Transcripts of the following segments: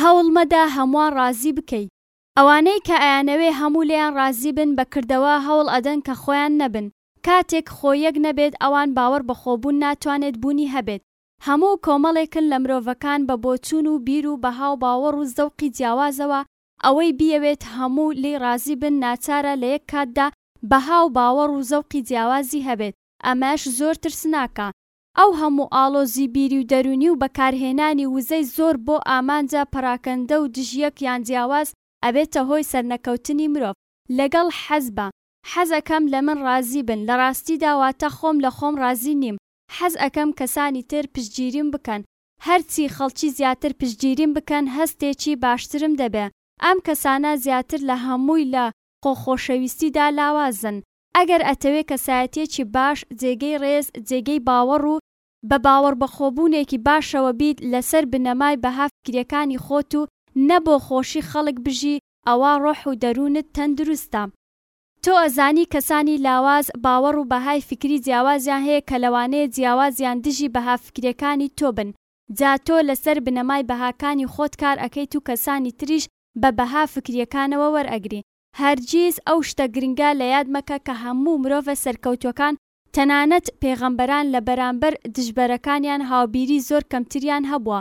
هەوڵ مەدە هەموان ڕازی بکەی. ئەوانەی کە ئەیانەوێ هەموو لێیان ڕازی بن بە کردەوە هەوڵ ئەدەن کە خۆیان نەبن کاتێک خۆ یەک نەبێت ئەوان باوەڕ بە خۆ بوون ناتوانێت بوونی هەبێت هەموو کۆمەڵێکن لە مرۆڤەکان بە بۆچوون و بیر و بەها و باوەڕ و زەوقی جیاوازەوە ئەوەی بیەوێت هەموو لێی ڕازی بن ناچارە لە یەک کاتدا بەها و باوەڕ و زەوقی جیاوازی هەبێت ئەمەش زۆر ترسناکە ئەو هەموو ئاڵۆزی بیری و دەروونی و بەکارهێنانی وزەی زۆر بۆ ئامانجە پەراکەندە و دژ یەک یان جیاواز ئەبێتە هۆی سەرنەکەوتنی مرۆڤ لەگەڵ حەز بە، حەز ئەکەم لە من ڕازی بن، لە ڕاستیدا واتە خۆم لە خۆم ڕازی نیم، حەز ئەکەم کەسانی تر پشتگیریم بکەن، هەرچی خەڵکی زیاتر پشتگیریم بکەن هەستێکی باشترم دەبێ، ئەم کەسانە زیاتر لە هەمووی لە خۆ خۆشەویستیدا لاوازن، ئەگەر ئەتەوێ کەسایەتیەکی باش، جێگەی ڕێز، جێگەی باوەڕ و بە باوەڕبەخۆبوونێکی باشەوە بیت لەسەر بنەمای بەها فکریەکانی خۆت و نە بۆ خۆشی خەڵک بژی ئەوا ڕۆح و دەروونت تەندروستە. تۆ ئەزانی کەسانی لاواز باوەڕ و بەهای فکری جیاوازیان هەیە کە لەوانەیە جیاوازیان دژی بەها فکریەکانی تۆ بن جا تۆ لەسەر بنەمای بەهاکانی خۆت کار ئەکەیت و کەسانی تریش بە بەها فکریەکانەوە وەرئەگری هەرگیز ئەو شتە گرنگە لە یاد مەکە کە هەموو مرۆڤە سەرکەوتووەکان تەنانەت پێغەمبەران لە بەرامبەر دژبەرەکانیان هاوبیری زۆر کەمتریان هەبووە.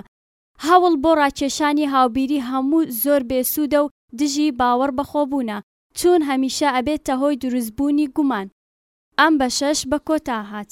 هەوڵ بۆ ڕاکێشانی هاوبیری هەموو زۆر بێ سوودە و دژی باوەڕ بەخۆبوونە، چوون هەمیشە ئەبێتە هۆی دروستبوونی گومان. ئەم بەشەش بە کۆتا هات.